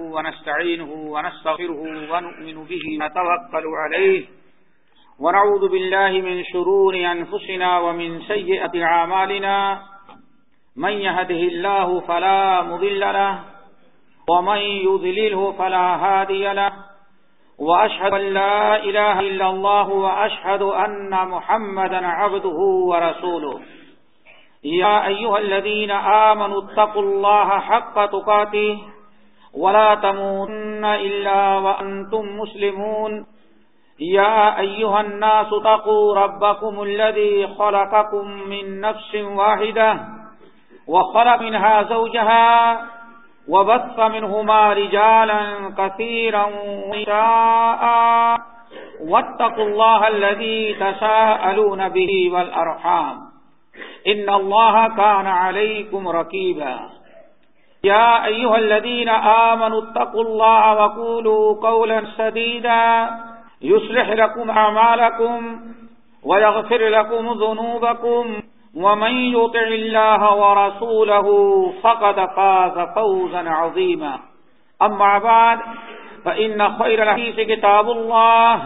ونستعينه ونستغفره ونؤمن به نتوكل عليه ونعوذ بالله من شرور أنفسنا ومن سيئة عمالنا من يهده الله فلا مضل له ومن يذلله فلا هادي له وأشهد أن لا إله إلا الله وأشهد أن محمدا عبده ورسوله يا أيها الذين آمنوا اتقوا الله حق تقاته ولا تموتن إلا وأنتم مسلمون. يا أيها الناس تقوا ربكم الذي خلقكم من نفس واحدة وخلق منها زوجها وبث منهما رجالا كثيرا ونساء. واتقوا الله الذي تساءلون به والأرحام. إن الله كان عليكم ركيبا. يا أيها الذين آمنوا اتقوا الله وقولوا قولا سديدا يصلح لكم أعمالكم ويغفر لكم ذنوبكم ومن يطع الله ورسوله فقد فاز فوزا عظيما أما بعد فإن خير الحديث كتاب الله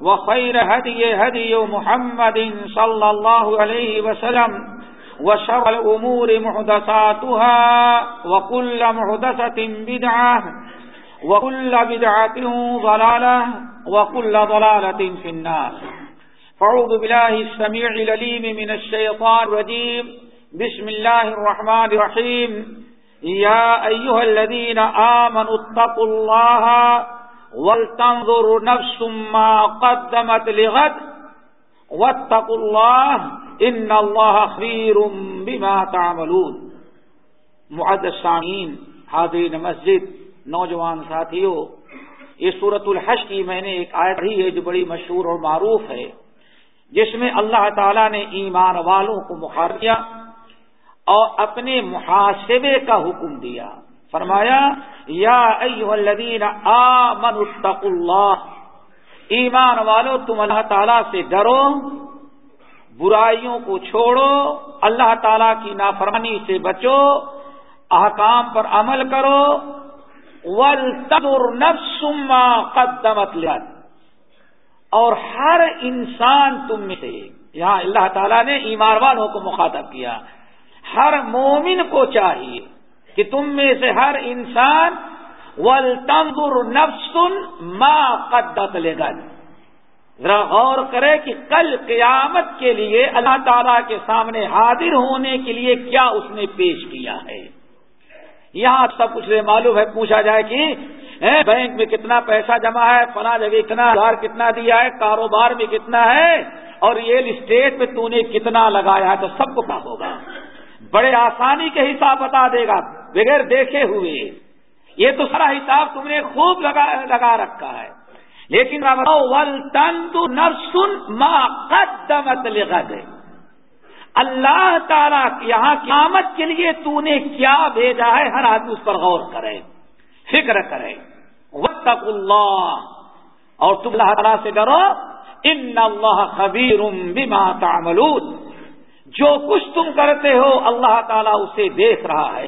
وخير هدي هدي محمد صلى الله عليه وسلم وشر الأمور محدثاتها وكل محدثة بدعة وكل بدعة ضلالة وكل ضلالة في النار. فعوذ بالله السميع لليم من الشيطان الرجيم. بسم الله الرحمن الرحيم. يا أيها الذين آمنوا اتقوا الله ولتنظر نفس ما قدمت لغد. واتقوا الله ان اللہ خیر بما تعملون۔ معدد حاضرین مسجد، نوجوان ساتھیوں، یہ سورت الحش کی میں نے ایک آیت پڑھی ہے جو بڑی مشہور اور معروف ہے، جس میں اللہ تعالی نے ایمان والوں کو مخار کیا اور اپنے محاسبے کا حکم دیا۔ فرمایا، یا الذین آمنوا اتقوا اللہ۔ ایمان والو، تم اللہ تعالی سے ڈرو۔ برائیوں کو چھوڑو، اللہ تعالی کی نافرمانی سے بچو، احکام پر عمل کرو ول نفسما قدمت لت اور ہر انسان تم میں سے، یہاں اللہ تعالیٰ نے ایمان والوں کو مخاطب کیا، ہر مومن کو چاہیے کہ تم میں سے ہر انسان ول تنظر نفسن ما قدت لگن ذرا غور کرے کہ کل قیامت کے لیے اللہ تعالی کے سامنے حاضر ہونے کے لیے کیا اس نے پیش کیا ہے؟ یہاں سب کچھ معلوم ہے، پوچھا جائے کہ بینک میں کتنا پیسہ جمع ہے، فلاں جگہ اتنا ہزار کتنا دیا ہے، کاروبار میں کتنا ہے، اور ریئل اسٹیٹ میں تو نے کتنا لگایا ہے تو سب کو کیا ہوگا؟ بڑے آسانی کے حساب بتا دے گا، بغیر دیکھے ہوئے۔ یہ تو سارا حساب تم نے خوب لگا لگا رکھا ہے۔ لیکن نرسن ما قدمت لغد اللہ تعالیٰ یہاں قیامت کے لیے تو نے کیا بھیجا ہے، ہر آدمی اس پر غور کرے، فکر کرے۔ وطق اللہ اور تم اللہ تعالیٰ سے ڈرو۔ ان اللہ خبیر بما تعملون۔ جو کچھ تم کرتے ہو، اللہ تعالیٰ اسے دیکھ رہا ہے۔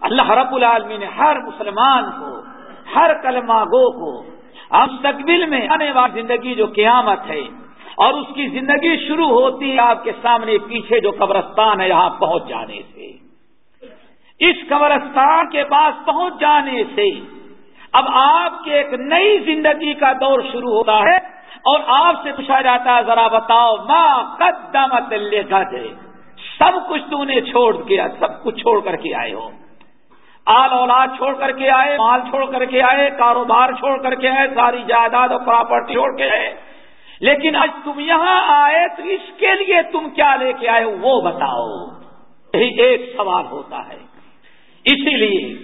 اللہ رب العالمین نے ہر مسلمان کو، ہر کلمہ گو کو مستقبل میں آنے والی زندگی جو قیامت ہے اور اس کی زندگی شروع ہوتی ہے آپ کے سامنے پیچھے جو قبرستان ہے یہاں پہنچ جانے سے۔ اس قبرستان کے پاس پہنچ جانے سے اب آپ کے ایک نئی زندگی کا دور شروع ہوتا ہے اور آپ سے پوچھا جاتا ہے، ذرا بتاؤ ماں قدمت لے سب کچھ تو نے چھوڑ کیا سب کچھ چھوڑ کر کے آئے ہو۔ آل اولاد چھوڑ کر کے آئے، مال چھوڑ کر کے آئے، کاروبار چھوڑ کر کے آئے، ساری جائیداد اور پراپرٹی چھوڑ کے آئے۔ لیکن آج تم یہاں آئے تو اس کے لیے تم کیا لے کے آئے وہ بتاؤ۔ یہی ایک سوال ہوتا ہے۔ اسی لیے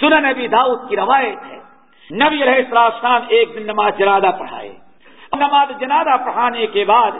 سن نبی داؤد کی روایت ہے۔ نبی رہے السلام ایک دن نماز جنازہ پڑھائے۔ نماز جنازہ پڑھانے کے بعد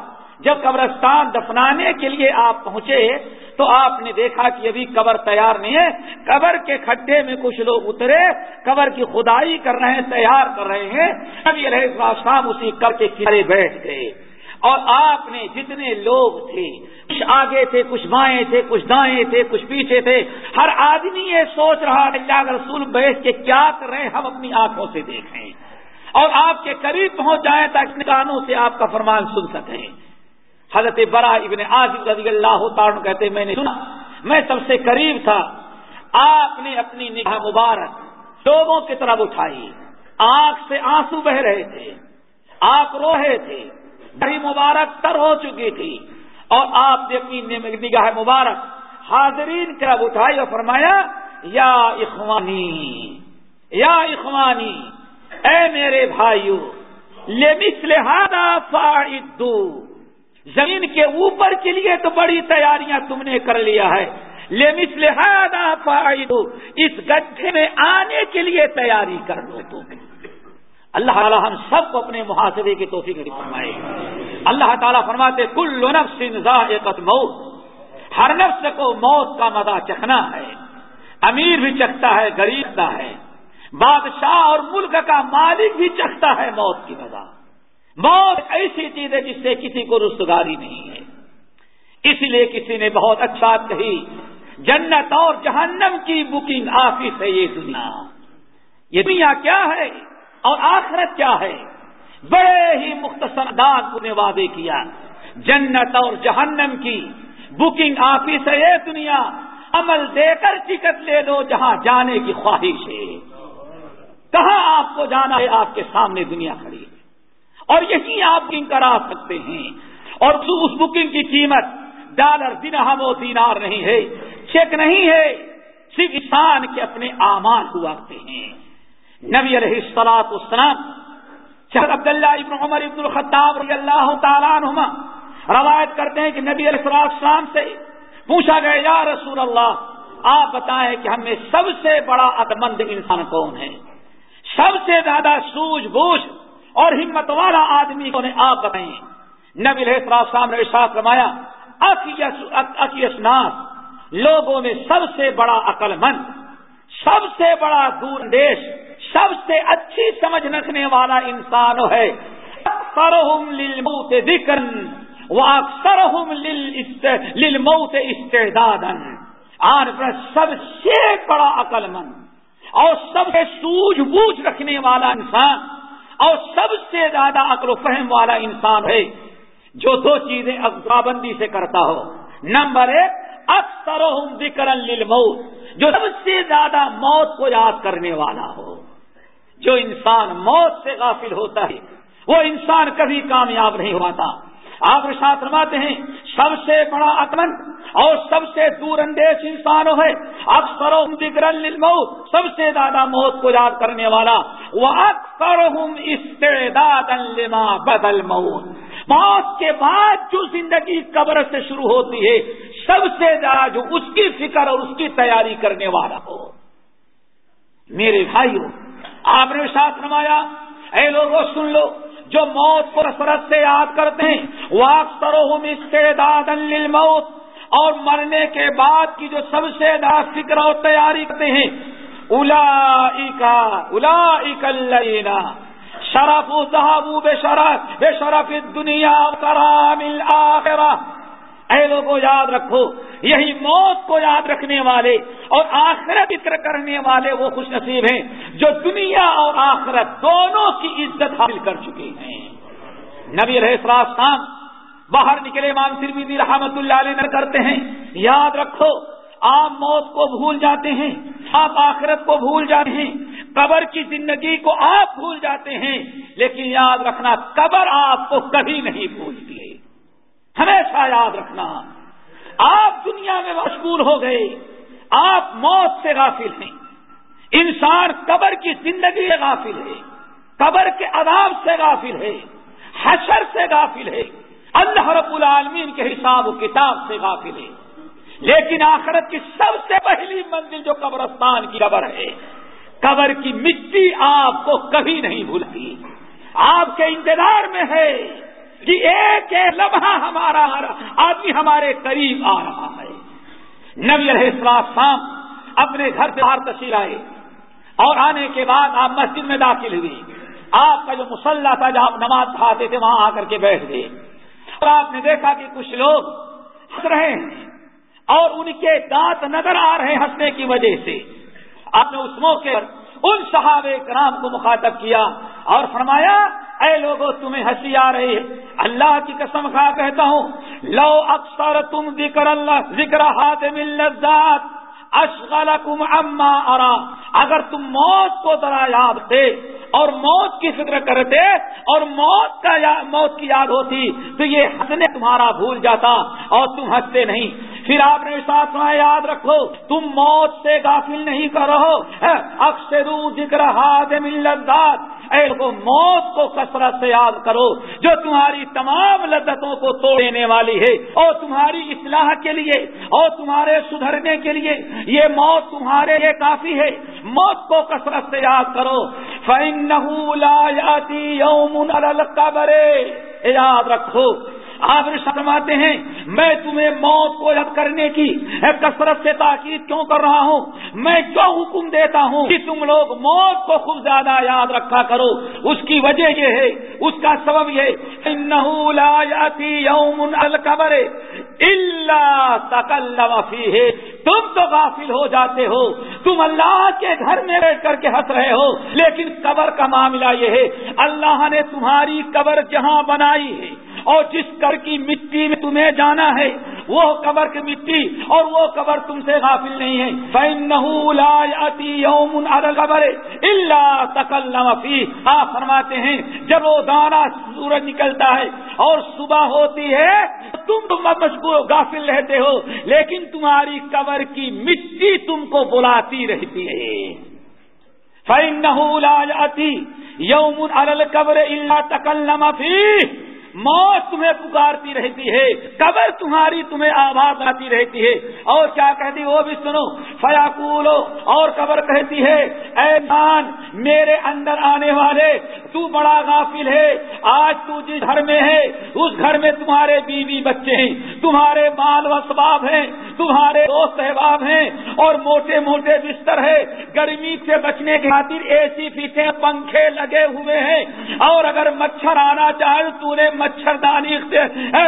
جب قبرستان دفنانے کے لیے آپ پہنچے تو آپ نے دیکھا کہ ابھی قبر تیار نہیں ہے۔ قبر کے کھڈے میں کچھ لوگ اترے، قبر کی خدائی کر رہے ہیں، تیار کر رہے ہیں۔ ابھی علیہ السلام اسی کر کے کنارے بیٹھ گئے۔ اور آپ نے جتنے لوگ تھے، کچھ آگے تھے، کچھ بائیں تھے، کچھ دائیں تھے، کچھ پیچھے تھے۔ ہر آدمی یہ سوچ رہا ہے اللہ رسول بیٹھ کے کیا کر رہے ہیں، ہم اپنی آنکھوں سے دیکھیں۔ اور آپ کے قریب پہنچ جائیں تاکہ کانوں سے آپ کا فرمان سن سکیں۔ حضرت برا ابن عاصف رضی اللہ تعالیٰ کہتے میں نے سنا، میں سب سے قریب تھا، آپ نے اپنی نگاہ مبارک لوگوں کی طرف اٹھائی، آنکھ سے آنسو بہ رہے تھے، آپ رو رہے تھے بڑی مبارک تر ہو چکی تھی، اور آپ نے اپنی نگاہ مبارک حاضرین کی طرف اٹھائی اور فرمایا، یا اخوانی یا اخوانی، اے میرے بھائیو لمس لہذا فائدو زمین کے اوپر کے لیے تو بڑی تیاریاں تم نے کر لیا ہے۔ لمس لہذا فائدو اس گڈھے میں آنے کے لیے تیاری کر لو تم۔ اللہ تعالیٰ ہم سب کو اپنے محاسبے کی توفیق فرمائے۔ اللہ تعالیٰ فرماتے کل نفس ذائقت موت۔ ہر نفس کو موت کا مزہ چکھنا ہے۔ امیر بھی چکھتا ہے، غریب کا ہے۔ بادشاہ اور ملک کا مالک بھی چکھتا ہے موت کی مزہ موت ایسی چیز ہے جس سے کسی کو رستگاری نہیں ہے۔ اسی لیے کسی نے بہت اچھا کہی، جنت اور جہنم کی بکنگ آفس ہے یہ دنیا۔ یہ دنیا کیا ہے اور آخرت کیا ہے؟ بڑے ہی مختصر دان نے وعدے کیا۔ جنت اور جہنم کی بکنگ آفس ہے یہ دنیا۔ عمل دے کر ٹکٹ لے دو جہاں جانے کی خواہش ہے۔ کہاں آپ کو جانا ہے؟ آپ کے سامنے دنیا کھڑی۔ اور یہی آپ بکنگ کرا سکتے ہیں۔ اور اس بکنگ کی قیمت ڈالر دن و دینار نہیں ہے۔ چیک نہیں ہے۔ صرف انسان کے اپنے اعمال ہوا کرتے ہیں۔ نبی علیہ السلاط اسلام شہر عبداللہ ابن عمر ابن الخطاب رضی اللہ تعالیٰ عنہما روایت کرتے ہیں کہ نبی علیہ السلام سے پوچھا گیا، یا رسول اللہ، آپ بتائیں کہ ہمیں سب سے بڑا عدمند انسان کون ہے؟ سب سے زیادہ سوجھ بوجھ اور ہمت والا آدمی کو آپ بتائیں۔ نبی صاحب نے ساتھ رمایا اکیسناس لوگوں میں سب سے بڑا عقل مند، سب سے بڑا دور دیش سب سے اچھی سمجھ رکھنے والا انسان ہے۔ اکثر ذکر وہ اکثر استعداد سب سے بڑا عقل مند اور سب سے سوجھ بوجھ رکھنے والا انسان اور سب سے زیادہ عقل و فہم والا انسان ہے جو دو چیزیں پابندی سے کرتا ہو۔ نمبر ایک اکثر ذکر للموت، جو سب سے زیادہ موت کو یاد کرنے والا ہو۔ جو انسان موت سے غافل ہوتا ہے، وہ انسان کبھی کامیاب نہیں ہوتا۔ آپ ساتھ فرماتے ہیں، سب سے بڑا عقمن اور سب سے دور اندیش انسان ہے، اکثر ذکر سب سے زیادہ موت کو یاد کرنے والا وہ اکثر استعداد لما بدل موت موت کے بعد جو زندگی قبر سے شروع ہوتی ہے، سب سے زیادہ جو اس کی فکر اور اس کی تیاری کرنے والا ہو۔ میرے بھائیوں آپ نے ساتھ فرمایا، اے لوگوں سن لو۔ جو موت کو رسرت سے یاد کرتے ہیں۔ وہ اکثر استعداد للموت۔ اور مرنے کے بعد کی جو سب سے زیادہ فکر اور تیاری کرتے ہیں۔ الا الا شرف بے شرف بے شرف دنیا کرام اے لوگوں یاد رکھو۔ یہی موت کو یاد رکھنے والے اور آخرت فکر کرنے والے وہ خوش نصیب ہیں جو دنیا اور آخرت دونوں کی عزت حاصل کر چکے ہیں۔ نبی السلام باہر نکلے مان سروی رحمت اللہ علیہ کرتے ہیں، یاد رکھو، آپ موت کو بھول جاتے ہیں، آپ آخرت کو بھول جاتے ہیں، قبر کی زندگی کو آپ بھول جاتے ہیں، لیکن یاد رکھنا، قبر آپ کو کبھی نہیں بھولتی۔ ہمیشہ یاد رکھنا۔ آپ دنیا میں مشغول ہو گئے، آپ موت سے غافل ہیں۔ انسان قبر کی زندگی سے غافل ہے، قبر کے عذاب سے غافل ہے، حشر سے غافل ہے، اللہ رب العالمین کے حساب و کتاب سے غافل ہے۔ لیکن آخرت کی سب سے پہلی منزل جو قبرستان کی قبر ہے، قبر کی مٹی آپ کو کبھی نہیں بھولتی۔ آپ کے انتظار میں ہے۔ کہ ایک ایک لمحہ ہمارا آدمی ہمارے قریب آ رہا ہے۔ نبی علیہ السلام اپنے گھر سے باہر تشیر آئے اور آنے کے بعد آپ مسجد میں داخل ہوئی آپ کا جو مسلح تھا، جہاں نماز پڑھاتے تھے، وہاں آ کر کے بیٹھ گئے۔ اور آپ نے دیکھا کہ کچھ لوگ ہنس رہے ہیں اور ان کے دانت نظر آ رہے ہیں ہنسنے کی وجہ سے۔ آپ نے اس موقع پر ان صحابہ کرام کو مخاطب کیا اور فرمایا اے لوگوں تمہیں ہنسی آ رہی ہے۔ اللہ کی قسم کھا کہتا ہوں، لو اکثر تم ذکر اللہ، ذکر ہاتھ ملت اشغلکم اما ارا۔ اگر تم موت کو ذرا یاد تھے اور موت کی فکر کرتے اور موت کا یا، موت کی یاد ہوتی، تو یہ ہنسنے تمہارا بھول جاتا اور تم ہنستے نہیں۔ پھر آپ نے ساتھ میں یاد رکھو، تم موت سے غافل نہیں کرو ہاں، اکثر ذکر ہاتھ ملت اے کو موت کو کثرت سے یاد کرو جو تمہاری تمام لذتوں کو توڑنے والی ہے اور تمہاری اصلاح کے لیے اور تمہارے سدھرنے کے لیے یہ موت تمہارے لیے کافی ہے۔ موت کو کثرت سے یاد کرو۔ فائن یوم القبرے یاد رکھو آپ فرماتے ہیں، میں تمہیں موت کو یاد کرنے کی کثرت سے تاکید کیوں کر رہا ہوں؟ میں کیوں حکم دیتا ہوں کہ تم لوگ موت کو خوب زیادہ یاد رکھا کرو، اس کی وجہ یہ ہے، اس کا سبب یہ یوم القبر اللہ تکلفی ہے تم تو غافل ہو جاتے ہو، تم اللہ کے گھر میں بیٹھ کر کے ہنس رہے ہو، لیکن قبر کا معاملہ یہ ہے، اللہ نے تمہاری قبر جہاں بنائی ہے اور جس کر کی مٹی میں تمہیں جانا ہے، وہ قبر کی مٹی اور وہ قبر تم سے غافل نہیں ہے۔ قبر اللہ تکل آپ فرماتے ہیں، جب وہ دانا سورج نکلتا ہے اور صبح ہوتی ہے، تم تم مشغول، غافل رہتے ہو، لیکن تمہاری قبر کی مٹی تم کو بلاتی رہتی ہے۔ فائن نہ یوم القبر اللہ تکل فی موت تمہیں پکارتی رہتی ہے، قبر تمہاری تمہیں آواز آتی رہتی ہے۔ اور کیا کہتی وہ بھی سنو۔ فیاقولو اور قبر کہتی ہے، اے جان، میرے اندر آنے والے، تو بڑا غافل ہے۔ آج تو جس گھر میں ہے، اس گھر میں تمہارے بیوی بچے ہیں۔ تمہارے بال و ہیں، تمہارے دوست احباب ہیں۔ اور موٹے موٹے بستر ہے گرمی سے بچنے کی خاطر اے سی فیٹیں پنکھے لگے ہوئے ہیں۔ اور اگر مچھر آنا چاہے، تو نے مچھردانی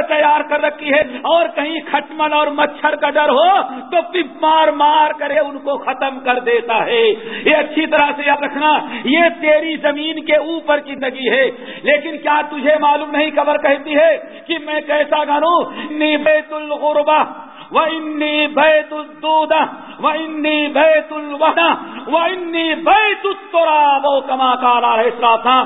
تیار کر رکھی ہے اور کہیں کھٹمن اور مچھر کا ڈر ہو تو پپ مار مار کرے ان کو ختم کر دیتا ہے۔ یہ اچھی طرح سے یاد رکھنا، یہ تیری زمین کے اوپر کی زندگی ہے۔ لیکن کیا تجھے معلوم نہیں خبر کہتی ہے کہ میں کیسا گانوں نی بیت الغربا وہ انی بیت الدودہ وہ انی بیت الوحدہ وہ انی بیت التراب کما کالا ہے تھا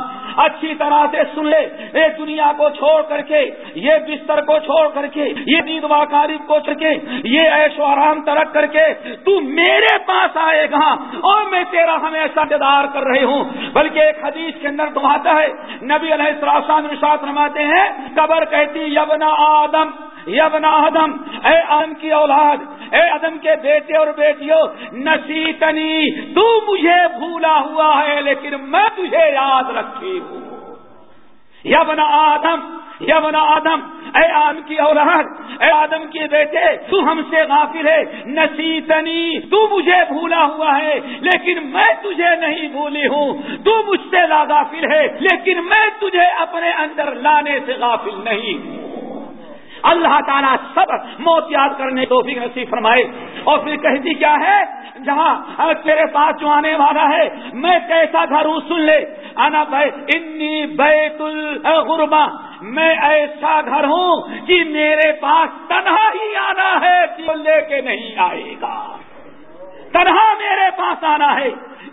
اچھی طرح سے سن لے۔ اے دنیا کو چھوڑ کر کے، یہ بستر کو چھوڑ کر کے، یہ دید واقارب کو چھوڑ کے، یہ ایش و آرام ترک کر کے تو میرے پاس آئے گا اور میں تیرا ہمیشہ دیدار کر رہی ہوں۔ بلکہ ایک حدیث کے اندر تو آتا ہے، نبی علیہ السلام نشاط رماتے ہیں، قبر کہتی یبنا آدم یبنا آدم، اے آدم کی اولاد اے آدم کے بیٹے اور بیٹیوں نسیتنی، تو مجھے بھولا ہوا ہے، لیکن میں تجھے یاد رکھی ہوں۔ یبنا آدم یبنا آدم، اے آدم کی اولاد، اے آدم کے بیٹے، تو ہم سے غافل ہے۔ نسیتنی، تو مجھے بھولا ہوا ہے، لیکن میں تجھے نہیں بھولی ہوں۔ تو مجھ سے لا غافل ہے، لیکن میں تجھے اپنے اندر لانے سے غافل نہیں ہوں۔ اللہ تعالیٰ سب موت یاد کرنے کو بھی نصیب فرمائے۔ اور پھر کہتی کیا ہے؟ جہاں تیرے پاس جو آنے والا ہے، میں کیسا گھر ہوں؟ سن لے۔ آنا بھائی، انی بیت الغربا میں ایسا گھر ہوں کہ میرے پاس تنہا ہی آنا ہے لے کے نہیں آئے گا۔ تنہا میرے پاس آنا ہے۔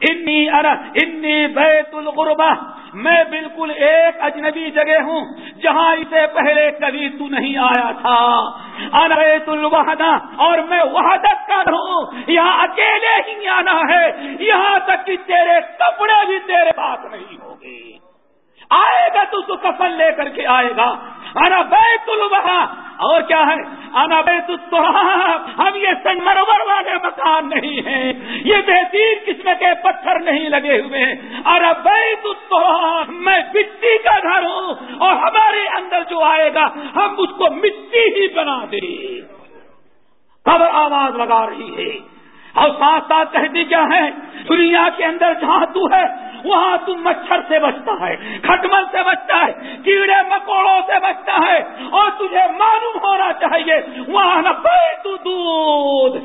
انی انی بیت الغربا میں بالکل ایک اجنبی جگہ ہوں، جہاں اسے پہلے کبھی تو نہیں آیا تھا۔ الوحدہ، اور میں وحدت کا ہوں، یہاں اکیلے ہی آنا ہے۔ یہاں تک کہ تیرے کپڑے بھی تیرے پاس نہیں ہوگی آئے گا تو کفن لے کر کے آئے گا۔ انا بیت الوحا اور کیا ہے؟ انا بیت التراب ہم یہ سنگمرور والے مکان نہیں ہیں۔ یہ بہترین قسم کے پتھر نہیں لگے ہوئے۔ ہیں ارا بیت التراب میں مٹی کا گھر ہوں اور ہمارے اندر جو آئے گا، ہم اس کو مٹی ہی بنا دیں۔ خبر آواز لگا رہی ہے۔ اور ساتھ ساتھ کہتی کیا ہے، دنیا کے اندر جہاں تو ہے، وہاں تم مچھر سے بچتا ہے، کھٹمل سے بچتا ہے، کیڑے مکوڑوں سے بچتا ہے، اور تجھے معلوم ہونا چاہیے، وہاں نہ تو دودھ.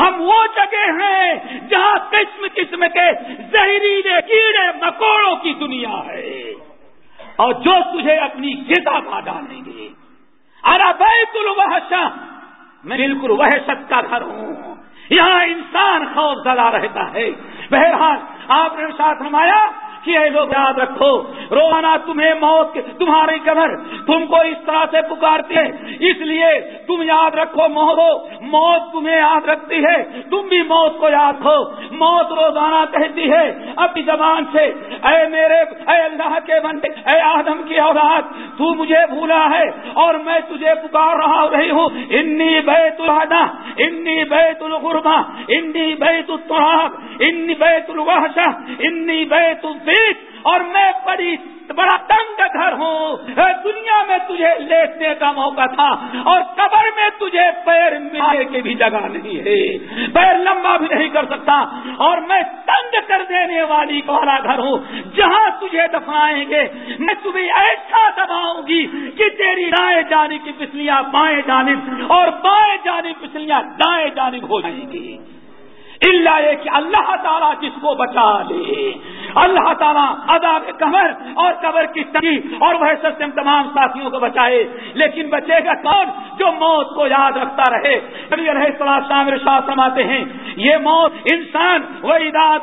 ہم وہ جگہ ہیں جہاں قسم قسم کے زہریلے کیڑے مکوڑوں کی دنیا ہے. اور جو تجھے اپنی غذا کا ڈالیں گے. ارا بیت الوحشہ. میں بالکل وحشت کا گھر ہوں. یہاں انسان خوف زدہ رہتا ہے۔ بہرحال آپ نے ساتھ فرمایا کہ اے لوگ یاد رکھو، روزانہ تمہیں موت تمہاری قبر تم کو اس طرح سے پکارتی ہے۔ اس لیے تم یاد رکھو موت موت تمہیں یاد رکھتی ہے۔ تم بھی موت کو یاد رکھو۔ موت روزانہ کہتی ہے اپنی زبان سے، اے میرے اے اللہ کے بندے، اے آدم کی اولاد، تو مجھے بھولا ہے اور میں تجھے پکار رہا رہی ہوں۔ انی بیت الحدہ انی بیت الغربا انی بیت الطراق انی بیت الوحشہ، انی بیت اور میں بڑی بڑا تنگ گھر ہوں۔ دنیا میں تجھے لیٹنے کا موقع تھا اور قبر میں تجھے پیر مارے کی بھی جگہ نہیں ہے۔ پیر لمبا بھی نہیں کر سکتا اور میں تنگ کر دینے والی والا گھر ہوں۔ جہاں تجھے دفنائیں گے، میں تمہیں ایسا دباؤں گی کہ تیری دائیں جانب کی پسلیاں بائیں جانب اور بائیں جانب پسلیاں دائیں جانب ہو جائیں گی۔ اللہ یہ کہ اللہ تعالیٰ جس کو بچا لے۔ اللہ تعالیٰ عذاب قبر اور قبر کی تنگی اور وہ سے تمام ساتھیوں کو بچائے۔ لیکن بچے گا کون؟ جو موت کو یاد رکھتا رہے۔ سماتے ہیں، یہ موت انسان وہ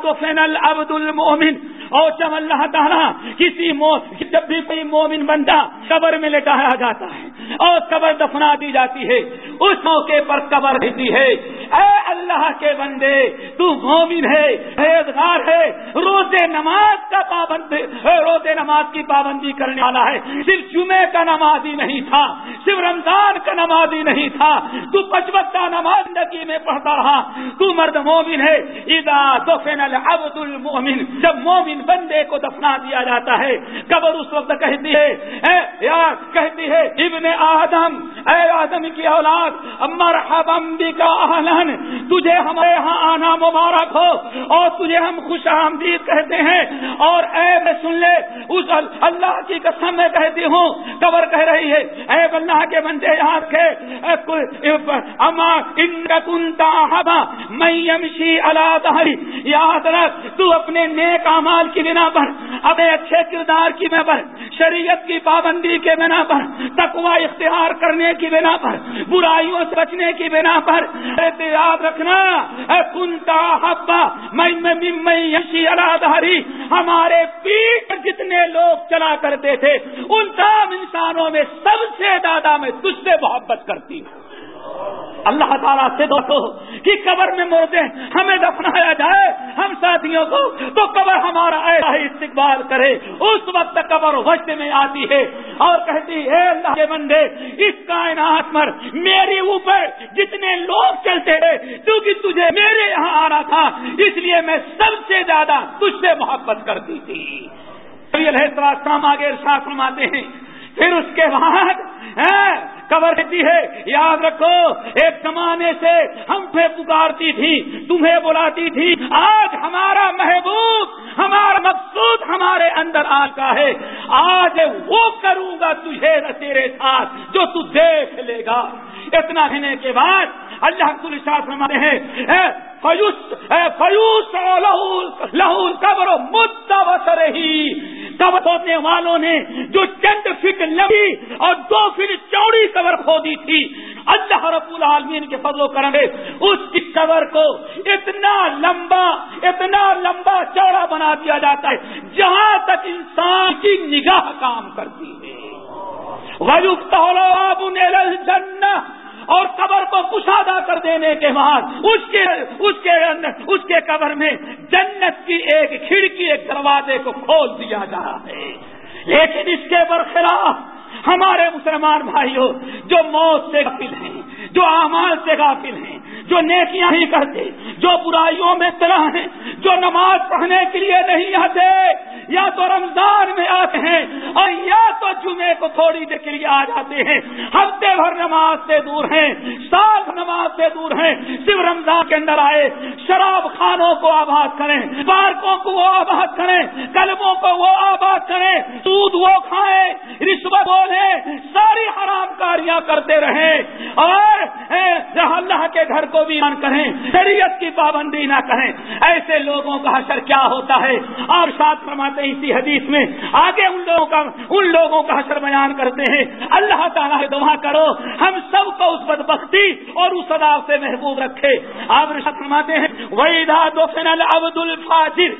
و فینل عبد المومن اور جب اللہ تعالیٰ کسی موت جب بھی کوئی مومن بندہ قبر میں لٹایا جاتا ہے اور قبر دفنا دی جاتی ہے، اس موقع پر قبر رہتی ہے۔ اے اللہ کے بندے، تو مومن ہے روزگار ہے روزے نماز کا پابند روزے نماز کی پابندی کرنے والا ہے۔ صرف جمعے کا نمازی نہیں تھا، صرف رمضان کا نمازی نہیں تھا۔ تو پچوک کا نماز زندگی میں پڑھتا رہا۔ تو مرد مومن ہے ادا تو فینل المومن جب مومن بندے کو دفنا دیا جاتا ہے، قبر اس وقت کہتی ہے یا کہتی ہے، ابن آدم اے آدم کی اولاد مرحبا بکا اہلن تجھے ہمارے ہاں آنا مبارک ہو اور تجھے ہم خوش آمدید کہتے ہیں اور اے میں سن لے، اس اللہ کی قسم میں کہتی ہوں، قبر کہہ رہی ہے، اے اللہ کے بندے یہاں کے اما ان کا کنتا ہبا میں یمشی اللہ یاد رکھ، تو اپنے نیک امال کی بنا پر، اپنے اچھے کردار کی بنا پر، شریعت کی پابندی کے بنا پر تقوا اختیار کرنے کی بنا پر، برائیوں سے بچنے کی بنا پر یاد رکھنا۔ اے کنتا حبا، میں یشی الاداری ہمارے پیٹ جتنے لوگ چلا کرتے تھے، ان تمام انسانوں میں سب سے زیادہ میں تجھ سے محبت کرتی ہوں۔ اللہ تعالیٰ سے دوستو، کہ قبر میں مردے ہمیں دفنایا جائے، ہم ساتھیوں کو، تو قبر ہمارا ایسا ہی استقبال کرے۔ اس وقت قبر وقت میں آتی ہے اور کہتی ہے اللہ کے بندے، اس کائنات پر میرے اوپر جتنے لوگ چلتے رہے کیونکہ تجھے میرے یہاں آنا تھا، اس لیے میں سب سے زیادہ تجھ سے محبت کرتی تھی۔ السلام آگے ساتھ فرماتے ہیں پھر اس کے بعد قبر دیتی ہے، یاد رکھو، ایک زمانے سے ہم پہ پکارتی تھی، تمہیں بلاتی تھی، آج ہمارا محبوب، ہمارا مقصود ہمارے اندر آ کا ہے، آج وہ کروں گا تجھے تیرے ساتھ، جو تو دیکھ لے گا۔ اتنا کہنے کے بعد اللہ کل ساتھ ہمارے ہیں فیوس لہو قبر مدر ہی۔ قبر ہونے والوں نے جو چند فٹ لمبی اور دو فٹ چوڑی قبر کھودی تھی، اللہ رب العالمین کے فضل و کرم اس کی قبر کو اتنا لمبا اتنا لمبا چوڑا بنا دیا جاتا ہے، جہاں تک انسان کی نگاہ کام کرتی ہے۔ جن اور قبر کو کشادہ کر دینے کے بعد اس کے اس کے اس کے قبر میں جنت کی ایک کھڑکی، ایک دروازے کو کھول دیا جا رہا ہے۔ لیکن اس کے برخلاف ہمارے مسلمان بھائیوں جو موت سے غافل ہیں، جو اعمال سے غافل ہیں، جو نیکیاں نہیں کرتے، جو برائیوں میں طرح ہیں، جو نماز پڑھنے کے لیے نہیں آتے یا تو رمضان میں آتے ہیں اور یا تو میں کو تھوڑی دیر کے لیے آ جاتے ہیں۔ ہفتے بھر نماز سے دور ہیں، سال نماز سے دور ہیں۔ صرف رمضان کے اندر آئے، شراب خانوں کو آباد کریں، پارکوں کو وہ آباد کریں، کلبوں کو وہ آباد کریں، دودھ وہ کھائیں، رشوت بولے ساری حرام کاریاں کرتے رہیں۔ اور اللہ کے گھر کو بھی من کریں، شریعت کی پابندی نہ کریں۔ ایسے لوگوں کا حشر کیا ہوتا ہے؟ اور ساتھ فرماتے ہیں اسی حدیث میں آگے ان لوگوں کا ان لوگوں کا حشر بیان کرتے ہیں۔ اللہ تعالیٰ دعا کرو، ہم سب کو اس بدبختی اور اس عذاب سے محبوب رکھے۔ آپ فرماتے ہیں وہی دو فنل عبد الفاجر،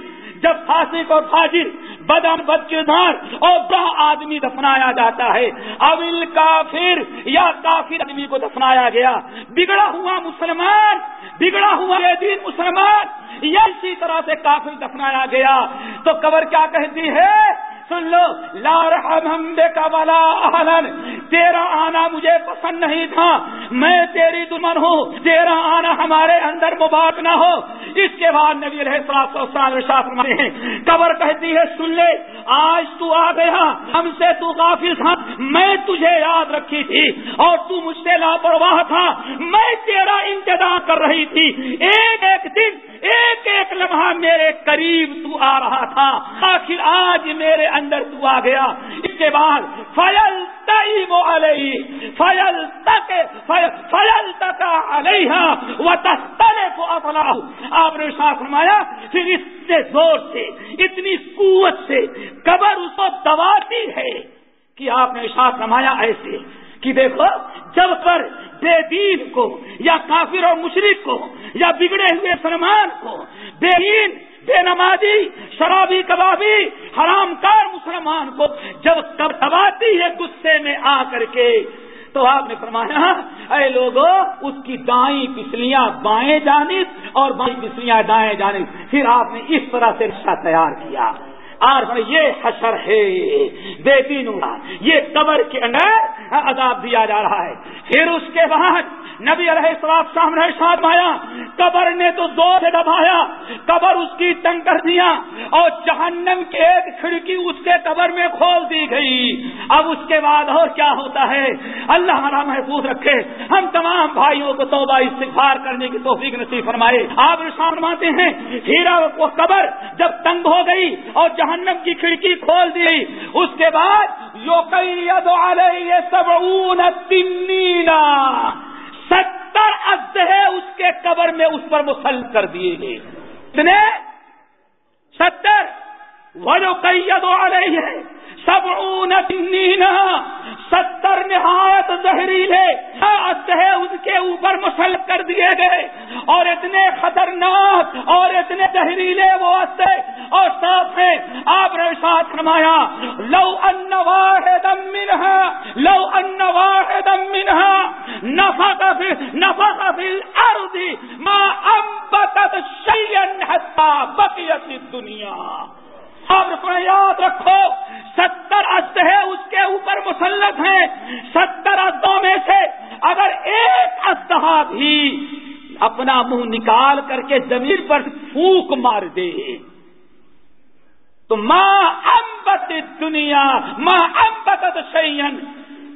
جب فاسق اور فاجر بدم بد کردار اور بڑا آدمی دفنایا جاتا ہے اول کافر یا کافر آدمی کو دفنایا گیا۔ بگڑا ہوا مسلمان بگڑا ہوا یہ دین مسلمان یا اسی طرح سے کافر دفنایا گیا۔ تو قبر کیا کہتی ہے؟ سن لو۔ لار کا والا تیرا آنا مجھے پسند نہیں تھا۔ میں تیری دمن ہوں۔ تیرا آنا ہمارے اندر مبارک نہ ہو۔ اس کے بعد نبی رہے ہیں قبر کہتی ہے، سن لے۔ آج تو آ گیا، ہم سے تو کافی تھا۔ میں تجھے یاد رکھی تھی اور تو مجھ سے لاپرواہ تھا۔ میں تیرا انتظار کر رہی تھی۔ ایک ایک دن ایک ایک لمحہ میرے قریب تو آ رہا تھا، آخر آج میرے اندر تو آ گیا۔ اس کے بعد فیل تیب علیہ فیل تک فیل تک علیہ و تستلے کو اپنا آپ نے ساتھ فرمایا، پھر اس سے زور سے، اتنی قوت سے قبر اس کو دباتی ہے کہ آپ نے ساتھ فرمایا ایسے کہ دیکھو، جب پر بے دین کو، یا کافر اور مشرق کو، یا بگڑے ہوئے سلمان کو، بے دین، بے نمازی، شرابی، کبابی، حرام کار مسلمان کو، جب کب دباتی ہے غصے میں آ کر کے۔ تو آپ نے فرمایا، اے لوگوں اس کی دائیں پسلیاں بائیں جانب اور بائیں پسلیاں دائیں جانب۔ پھر آپ نے اس طرح سے رشتہ تیار کیا۔ اور یہ حشر ہے، بے دینوں یہ قبر کے اندر عذاب دیا جا رہا ہے۔ پھر اس کے بعد نبی علیہ السلام سامنے ساتھ آیا۔ قبر نے تو دو سے دبایا۔ قبر اس کی تنگ کر دیا اور جہنم کے ایک کھڑکی اس کے قبر میں کھول دی گئی۔ اب اس کے بعد اور کیا ہوتا ہے؟ اللہ ہمارا محفوظ رکھے۔ ہم تمام بھائیوں کو توبہ استغفار کرنے کی توفیق نصیب فرمائے۔ آپ فرماتے ہیں، ہیرا وہ قبر جب تنگ ہو گئی اور جہنم کی کھڑکی کھول دی اس کے بعد یو کئی سب تنینا ستر ہے اس کے قبر میں اس پر مسل کر دیے گئے۔ اتنے ستر۔ وہ جو کئی آ رہی ہے سب نینا ستر نہایت زہریلے ہے۔ ان کے اوپر مسل کر دیے گئے۔ اور اتنے خطرناک اور اتنے زہریلے وہ اسے اور صاف ہے آپ نے ساتھ فرمایا، لو ان واحد منہا، لو ان واحد منہا نفا کا نفا کا الارض ما انبتت شیئن حتی بقیت دنیا آپ یاد رکھو ستر است ہے، اس کے اوپر مسلط ہیں ستر استوں میں سے اگر ایک استحا ہاں بھی اپنا منہ نکال کر کے زمین پر پھوک مار دے، تو ماں امبت دنیا ماں امبت شیئن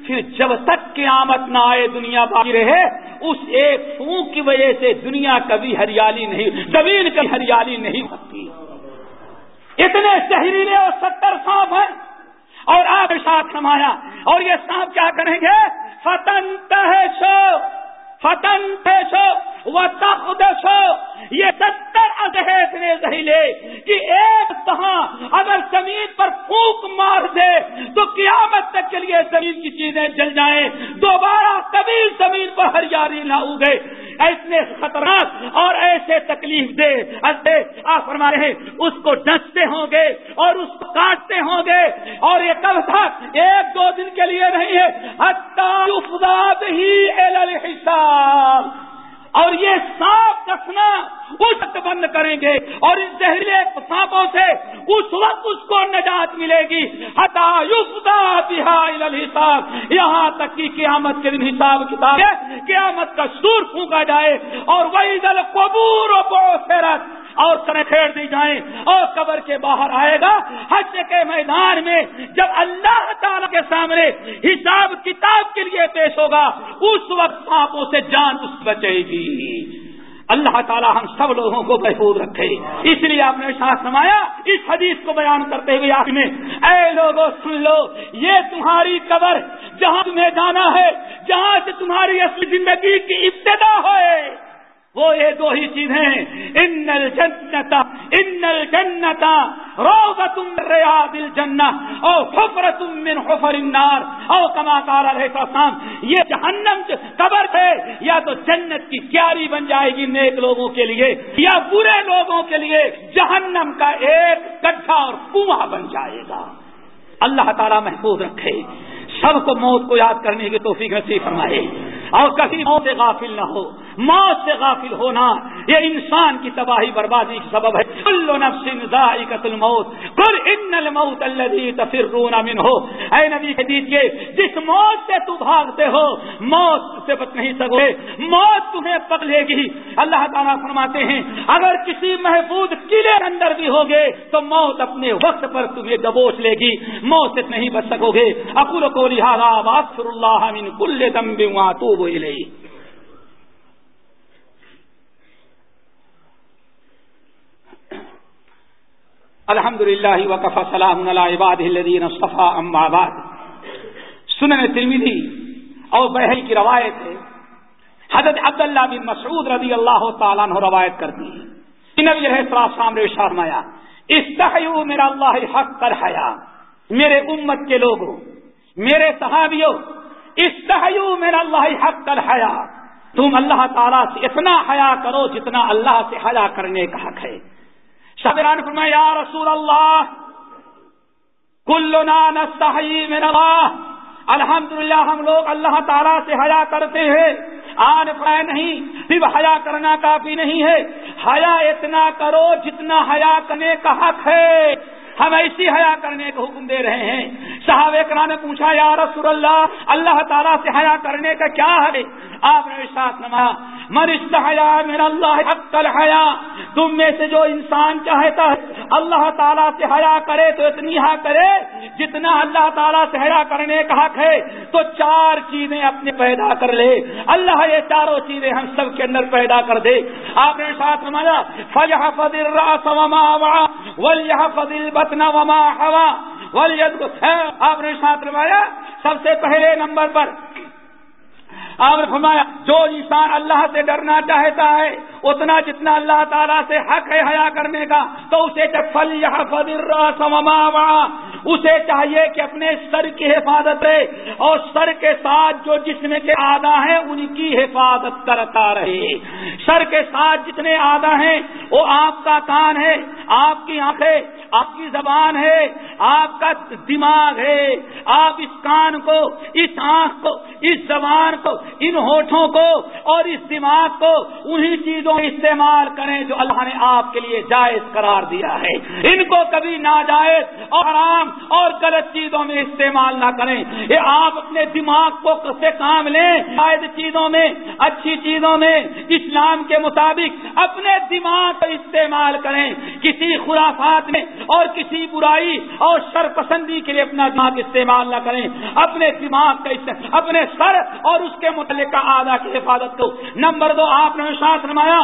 پھر جب تک قیامت نہ آئے، دنیا باقی رہے، اس ایک پھونک کی وجہ سے دنیا کبھی ہریالی نہیں، زمین کی ہریالی نہیں ہوتی۔ اتنے زہریلے اور ستر سانپ ہیں۔ اور آپ ساتھ سمایا اور یہ سانپ کیا کریں گے؟ فتن تحشو فتن تحشو و تخدشو یہ ستر ادہے اتنے زہریلے کہ ایک تہاں اگر زمین پر پھونک مار دے تو قیامت تک کے لیے زمین کی چیزیں جل جائیں، دوبارہ کبھی زمین پر ہریالی نہ اگے۔ ایسے خطرات اور ایسے تکلیف دے۔ آپ فرما رہے ہیں، اس کو ڈستے ہوں گے اور اس کو کاٹتے ہوں گے۔ اور یہ کب تھا، ایک دو دن کے لیے نہیں ہے۔ حساب اور یہ سانپ کسنا اس وقت بند کریں گے اور ان زہریلے سانپوں سے اس وقت اس کو نجات ملے گی۔ حساب یہاں تک کہ قیامت کے دن حساب کتاب ہے۔ قیامت کا سور پھونکا جائے اور وہی دل قبور و اور کریں کھیڑ دی جائیں اور قبر کے باہر آئے گا۔ حج کے میدان میں جب اللہ کے سامنے حساب کتاب کے لیے پیش ہوگا، اس وقت پاپوں سے جان اس بچے گی۔ اللہ تعالی ہم سب لوگوں کو محفوظ رکھے۔ اس لیے آپ نے ساتھ سمایا اس حدیث کو بیان کرتے ہوئے آپ میں، اے لوگوں سن لو، یہ تمہاری قبر جہاں تمہیں جانا ہے، جہاں سے تمہاری اصلی زندگی کی ابتدا ہوئے وہ یہ دو ہی چیزیں ان الجنت ان الجنت روزت من ریاض الجنہ او حفرت من حفر النار او کما قال علیہ السلام یہ جہنم قبر ہے، یا تو جنت کی کیاری بن جائے گی نیک لوگوں کے لیے، یا برے لوگوں کے لیے جہنم کا ایک گڈھا اور کنواں بن جائے گا۔ اللہ تعالی محفوظ رکھے۔ سب کو موت کو یاد کرنے کی توفیق نصیب فرمائے۔ اور کبھی موت سے غافل نہ ہو، موت سے غافل ہونا یہ انسان کی تباہی بربادی کی سبب ہے۔ کل نفس ذائقۃ الموت۔ قل ان الموت الذي تفرون منه۔ اے نبی کہہ دیجیے، جس موت سے تو بھاگتے ہو، موت سے بچ نہیں سکو۔ موت تمہیں پکڑے گی۔ اللہ تعالیٰ فرماتے ہیں، اگر کسی محفوظ قلعے اندر بھی ہوگے، تو موت اپنے وقت پر تمہیں دبوچ لے گی۔ موت سے نہیں بچ سکو گے۔ اکول کو لہٰذا واستر اللہ من کل دم واتوب الیہ۔ الحمد للہ وقف سلام عباد الدین صفا ام آباد سنن ترمیدی اور بحل کی روایت ہے۔ حضرت عبداللہ بن مسعود رضی اللہ تعالیٰ نے روایت کرتی ہے نبی علیہ السلام نے شرمایا استحیو میرا اللہ حق کر حیا میرے امت کے لوگوں، میرے صحابیوں استحیو میرا اللہ حق کر حیا تم اللہ تعالیٰ سے اتنا حیا کرو جتنا اللہ سے حیا کرنے کا حق ہے۔ شبران فرمایا یا رسول اللہ، کلنا نستحی من اللہ۔ الحمدللہ، ہم لوگ اللہ تعالیٰ سے حیا کرتے ہیں۔ آن فرائے نہیں، صرف حیا کرنا کافی نہیں ہے۔ حیا اتنا کرو جتنا حیا کرنے کا حق ہے۔ ہم ایسی حیا کرنے کا حکم دے رہے ہیں۔ صاحب اکرا نے پوچھا، یا رسول اللہ اللہ تعالیٰ سے حیا کرنے کا کیا ہے؟ آپ نے ساتھ نما مرشت حیا میرا اللہ حق حیا تم میں سے جو انسان چاہتا ہے، اللہ تعالیٰ سے حیا کرے تو اتنی ہا کرے جتنا اللہ تعالیٰ سے حیا کرنے کا حق ہے۔ تو چار چیزیں اپنے پیدا کر لے۔ اللہ یہ چاروں چیزیں ہم سب کے اندر پیدا کر دے۔ آپ نے ساتھ نمایا فجح فضل راس وما ولیہ بتنا وما ہوا آپ نے ساتھ نمایا سب سے پہلے نمبر پر۔ آپ نے فرمایا، جو انسان اللہ سے ڈرنا چاہتا ہے، اتنا جتنا اللہ تعالیٰ سے حق ہے حیا کرنے کا، تو اسے فل اسے چاہیے کہ اپنے سر کی حفاظت رہے اور سر کے ساتھ جو جسم کے آدھا ہیں، ان کی حفاظت کرتا رہے۔ سر کے ساتھ جتنے آدھا ہیں، وہ آپ کا کان ہے، آپ کی آنکھیں آپ کی زبان ہے، آپ کا دماغ ہے۔ آپ اس کان کو، اس آنکھ کو، اس زبان کو، ان ہوٹوں کو اور اس دماغ کو انہی چیزوں میں استعمال کریں جو اللہ نے آپ کے لیے جائز قرار دیا ہے۔ ان کو کبھی ناجائز اور حرام اور غلط چیزوں میں استعمال نہ کریں۔ یہ آپ اپنے دماغ کو سے کام لیں۔ جائز چیزوں میں، اچھی چیزوں میں، اسلام کے مطابق اپنے دماغ کو استعمال کریں۔ کسی خرافات میں اور کسی برائی اور سر پسندی کے لیے اپنا دماغ استعمال نہ کریں۔ اپنے دماغ کا اپنے سر اور اس کے متعلق آدھا کی حفاظت کو نمبر دو، آپ نے ساتھ نمایا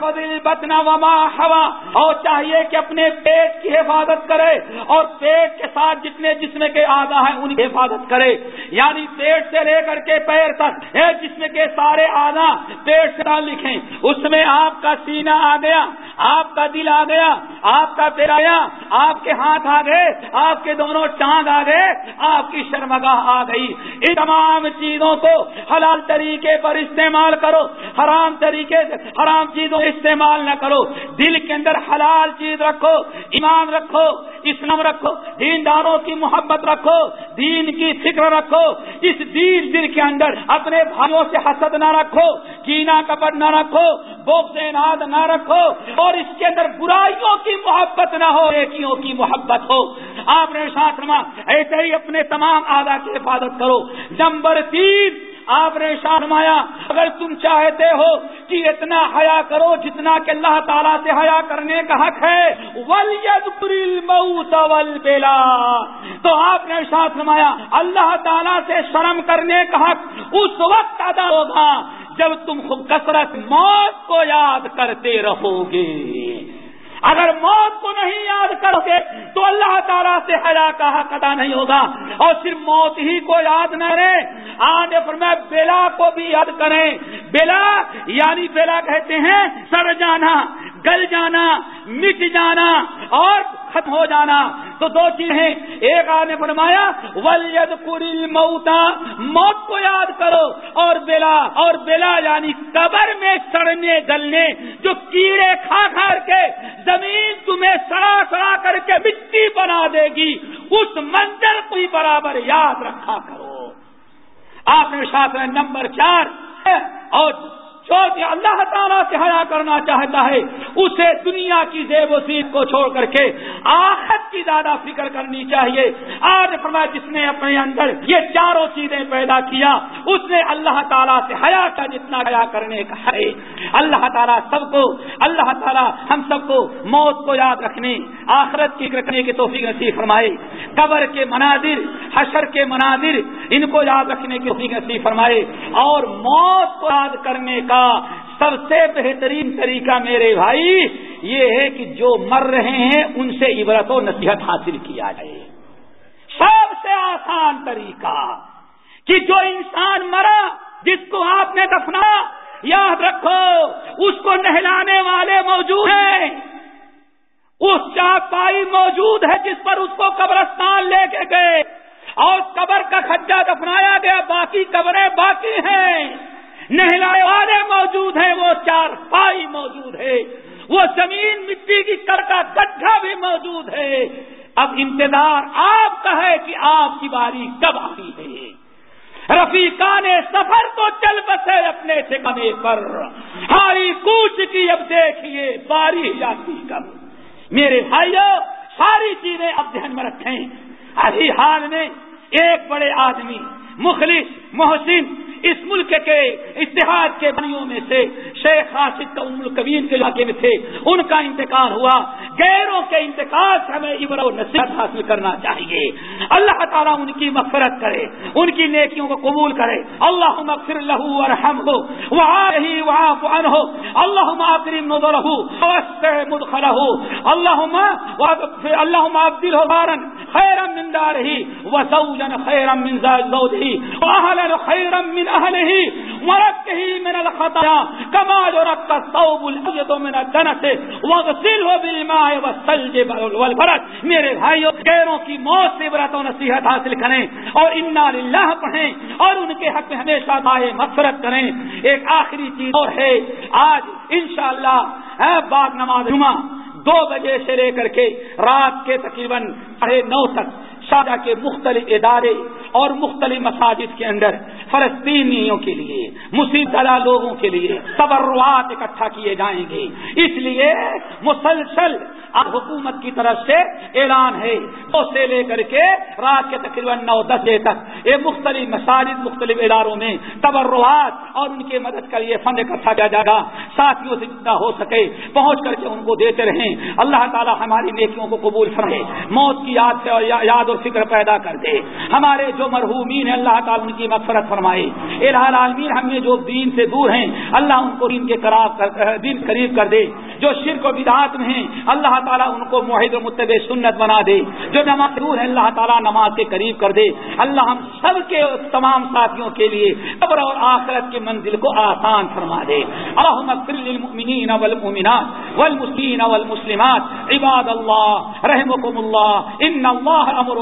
فضل بتنا وما ہوا اور چاہیے کہ اپنے پیٹ کی حفاظت کرے اور پیٹ کے ساتھ جتنے جسم کے آدھا ہیں ان کی حفاظت کرے۔ یعنی پیٹ سے لے کر کے پیر تک جسم کے سارے آدھا پیٹ سے نہ لکھیں۔ اس میں آپ کا سینہ آ گیا، آپ کا دل آ گیا، آپ کا پیر آیا؟ آپ کے ہاتھ آ گئے، آپ کے دونوں چاند آ گئے، آپ کی شرمگاہ آ گئی۔ ان تمام چیزوں کو حلال طریقے پر استعمال کرو، حرام طریقے سے، حرام چیزوں استعمال نہ کرو۔ دل کے اندر حلال چیز رکھو، ایمان رکھو، اسلام رکھو، دینداروں کی محبت رکھو، دین کی فکر رکھو۔ اس دین دل کے اندر اپنے بھائیوں سے حسد نہ رکھو، کینا کپٹ نہ رکھو بوک سے ناد نہ رکھو، اور اس کے اندر برائیوں کی محبت نہ ہو ایکیوں کی محبت ہو۔ آپ نے ساتھ ایسے ہی اپنے تمام آدھا کی حفاظت کرو۔ نمبر تین، آپ نے شارمایا اگر تم چاہتے ہو کہ اتنا حیا کرو جتنا کہ اللہ تعالیٰ سے حیا کرنے کا حق ہے ولید ول بیلا تو آپ نے ساتھ نمایا اللہ تعالیٰ سے شرم کرنے کا حق اس وقت ادا ہوگا جب تم کثرت موت کو یاد کرتے رہو گے۔ اگر موت کو نہیں یاد کرو گے تو اللہ تعالیٰ سے حیا کا حق ادا نہیں ہوگا اور صرف موت ہی کو یاد نہ رہے۔ آنے پر میں بیلا کو بھی یاد کریں۔ بیلا یعنی بیلا کہتے ہیں، سر جانا، گل جانا، مٹ جانا اور ختم ہو جانا۔ تو دو چیزیں۔ ایک آنے فرمایا ولید پوری موتا موت کو یاد کرو۔ اور بلا اور بلا یعنی قبر میں سڑنے گلنے جو کیڑے کھا کھا کے زمین تمہیں سڑا سڑا کر کے مٹی بنا دے گی، اس منظر کو ہی برابر یاد رکھا کرو۔ آپ نے ساتھ نمبر چار، اور جو اللہ تعالیٰ سے حیا کرنا چاہتا ہے، اسے دنیا کی زیب و سیب کو چھوڑ کر کے آخت کی زیادہ فکر کرنی چاہیے۔ آج فرمایا، جس نے اپنے اندر یہ چاروں چیزیں پیدا کیا، اس نے اللہ تعالیٰ سے حیا کا جتنا حیا کرنے کا ہے۔ اللہ تعالیٰ سب کو، اللہ تعالیٰ ہم سب کو موت کو یاد رکھنے، آخرت کی رکھنے کی توفیق نصیب فرمائے۔ قبر کے مناظر، حشر کے مناظر، ان کو یاد رکھنے کی توفیق نصیب فرمائے۔ اور موت کو یاد کرنے کا سب سے بہترین طریقہ میرے بھائی یہ ہے کہ جو مر رہے ہیں، ان سے عبرت و نصیحت حاصل کیا جائے۔ سب سے آسان طریقہ کہ جو انسان مرا، جس کو آپ نے دفنا، یاد رکھو، اس کو نہلانے والے موجود ہیں۔ اس چاپائی موجود ہے جس پر اس کو قبرستان لے کے گئے۔ اور قبر کا کھجا دفنایا گیا، باقی قبریں باقی ہیں۔ نہلائے والے موجود ہیں، وہ چار پائی موجود ہے وہ زمین مٹی کی کر کا گڈھا بھی موجود ہے۔ اب انتظار آپ کا ہے کہ آپ کی باری کب آتی ہے۔ رفیقان سفر تو چل بسے اپنے ٹھکانے پر۔ ہاری کوچ کی اب دیکھیے، باری آتی کب۔ میرے بھائیوں ساری چیزیں اب دھیان میں رکھیں۔ ابھی حال میں ایک بڑے آدمی، مخلص، محسن اس ملک کے اتحاد کے بنیوں میں سے شیخ خاصد کا ام القبیر کے علاقے میں تھے، ان کا انتقال ہوا۔ غیروں کے انتقال سے ہمیں عبر و نصیحت حاصل کرنا چاہیے۔ اللہ تعالیٰ ان کی مغفرت کرے، ان کی نیکیوں کو قبول کرے۔ اللہ مغفر لہو ورحم ہو وہاں ہی وہاں ان ہو اللہ کریم نظر ہو مدخل ہو اللہ اللہ عبدل ہو بارن خیرم من دارہی وزوجن خیرم من زوجہی۔ واہلن خیرم من اہلہی ورکہی من الخطایا، کما جو رکھ صوب الحجد من الجنت وغسلہ بالماء میرے بھائیوں غیروں کی موت سے برت و نصیحت حاصل کریں اور انا للہ پڑھیں اور ان کے حق میں ہمیشہ دائیں مغفرت کریں۔ ایک آخری چیز اور ہے، آج انشاءاللہ شاء بعد نماز جمعہ، دو بجے سے لے کر کے رات کے تقریباً ساڑھے نو تک شادہ کے مختلف ادارے اور مختلف مساجد کے اندر فلسطینیوں کے لیے مصیب لوگوں کے لیے تبرات اکٹھا کیے جائیں گے۔ اس لیے مسلسل اب حکومت کی طرف سے اعلان ہے، دو سے لے کر کے رات کے تقریباً نو دس بجے تک یہ مختلف مساجد، مختلف اداروں میں تبرات اور ان کے مدد کا یہ فنڈ اکٹھا کیا جائے گا۔ ساتھیوں سے جتنا ہو سکے پہنچ کر کے ان کو دیتے رہیں۔ اللہ تعالیٰ ہماری نیکیوں کو قبول فرمے موت کی یاد سے یاد اور فکر پیدا کر دے۔ ہمارے جو مرحومین ہیں، اللہ تعالیٰ ان کی مغفرت فرمائے۔ عالمین ہم نے جو دین سے دور ہیں، اللہ ان کو دین کے دین قریب کر دے۔ جو شرک و بدعات میں ہیں، اللہ تعالیٰ ان کو معاہد و متب سنت بنا دے۔ جو نماز دور ہے اللہ تعالیٰ نماز کے قریب کر دے۔ اللہ ہم سب کے تمام ساتھیوں کے لیے قبر اور آخرت کی منزل کو آسان فرما دے۔ للمؤمنین والمؤمنات والمسلمین والمسلمات۔ عباد اللہ رحمكم اللہ۔ ان اللہ امر